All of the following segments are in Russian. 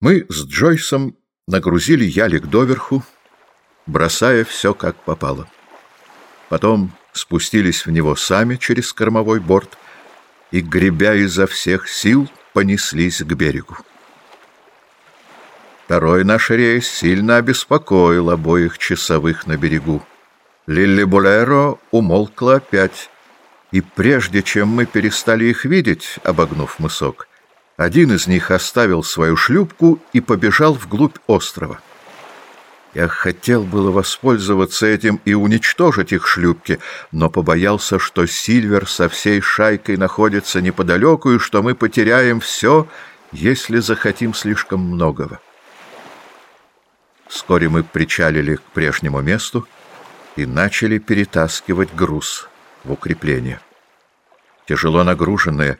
Мы с Джойсом нагрузили ялик доверху, бросая все как попало. Потом спустились в него сами через кормовой борт и, гребя изо всех сил, понеслись к берегу. Второй наш рейс сильно обеспокоил обоих часовых на берегу. Лилли Булеро умолкла опять, и прежде чем мы перестали их видеть, обогнув мысок, один из них оставил свою шлюпку и побежал вглубь острова. Я хотел было воспользоваться этим и уничтожить их шлюпки, но побоялся, что Сильвер со всей шайкой находится неподалеку и что мы потеряем все, если захотим слишком многого. Вскоре мы причалили к прежнему месту и начали перетаскивать груз в укрепление. Тяжело нагруженные,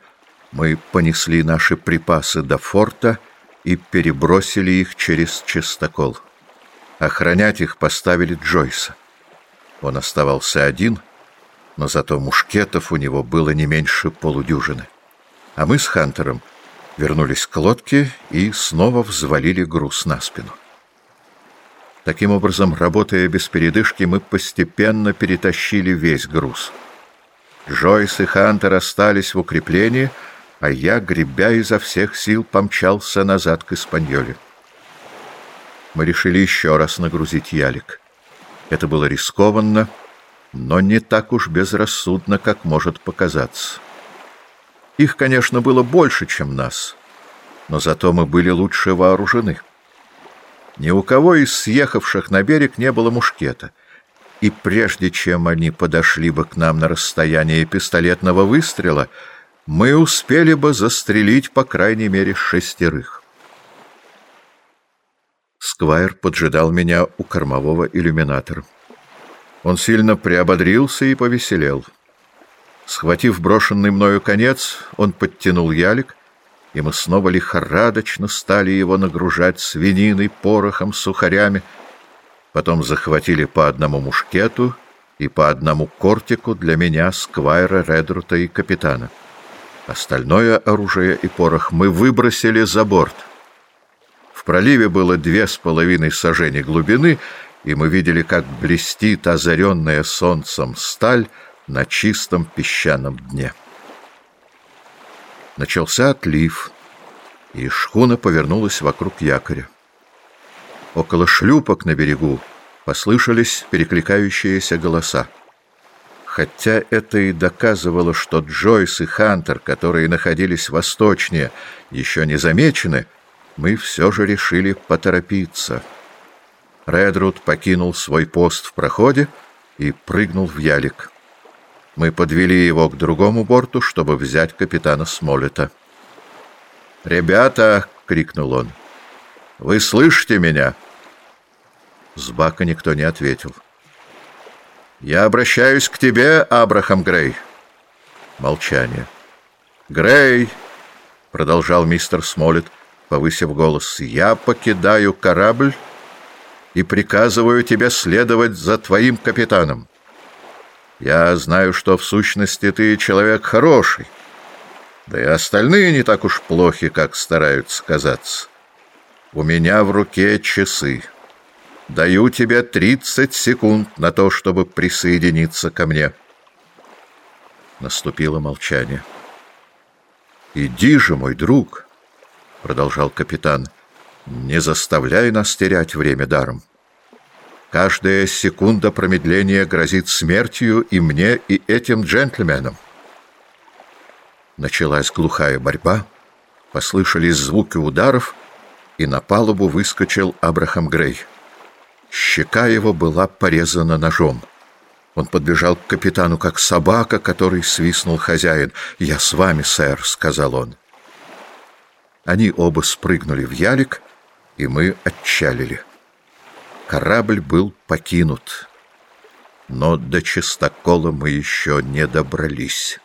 мы понесли наши припасы до форта и перебросили их через чистокол. Охранять их поставили Джойса. Он оставался один, но зато мушкетов у него было не меньше полудюжины. А мы с Хантером вернулись к лодке и снова взвалили груз на спину. Таким образом, работая без передышки, мы постепенно перетащили весь груз. Джойс и Хантер остались в укреплении — а я, гребя изо всех сил, помчался назад к Испаньоле. Мы решили еще раз нагрузить ялик. Это было рискованно, но не так уж безрассудно, как может показаться. Их, конечно, было больше, чем нас, но зато мы были лучше вооружены. Ни у кого из съехавших на берег не было мушкета, и прежде чем они подошли бы к нам на расстояние пистолетного выстрела — мы успели бы застрелить по крайней мере шестерых. Сквайр поджидал меня у кормового иллюминатора. Он сильно приободрился и повеселел. Схватив брошенный мною конец, он подтянул ялик, и мы снова лихорадочно стали его нагружать свининой, порохом, сухарями. Потом захватили по одному мушкету и по одному кортику для меня, Сквайра, Редрута и капитана. Остальное оружие и порох мы выбросили за борт. В проливе было две с половиной сажени глубины, и мы видели, как блестит озаренная солнцем сталь на чистом песчаном дне. Начался отлив, и шхуна повернулась вокруг якоря. Около шлюпок на берегу послышались перекликающиеся голоса. Хотя это и доказывало, что Джойс и Хантер, которые находились восточнее, еще не замечены, мы все же решили поторопиться. Редруд покинул свой пост в проходе и прыгнул в ялик. Мы подвели его к другому борту, чтобы взять капитана Смолета. «Ребята!» — крикнул он. «Вы слышите меня?» С бака никто не ответил. «Я обращаюсь к тебе, Абрахам Грей». Молчание. «Грей!» — продолжал мистер Смолет, повысив голос. «Я покидаю корабль и приказываю тебе следовать за твоим капитаном. Я знаю, что в сущности ты человек хороший, да и остальные не так уж плохи, как стараются казаться. У меня в руке часы». Даю тебе тридцать секунд на то, чтобы присоединиться ко мне. Наступило молчание. «Иди же, мой друг!» — продолжал капитан. «Не заставляй нас терять время даром. Каждая секунда промедления грозит смертью и мне, и этим джентльменам». Началась глухая борьба, послышались звуки ударов, и на палубу выскочил Абрахам Грей. Щека его была порезана ножом. Он подбежал к капитану, как собака, который свистнул хозяин. «Я с вами, сэр», — сказал он. Они оба спрыгнули в ялик, и мы отчалили. Корабль был покинут, но до чистокола мы еще не добрались».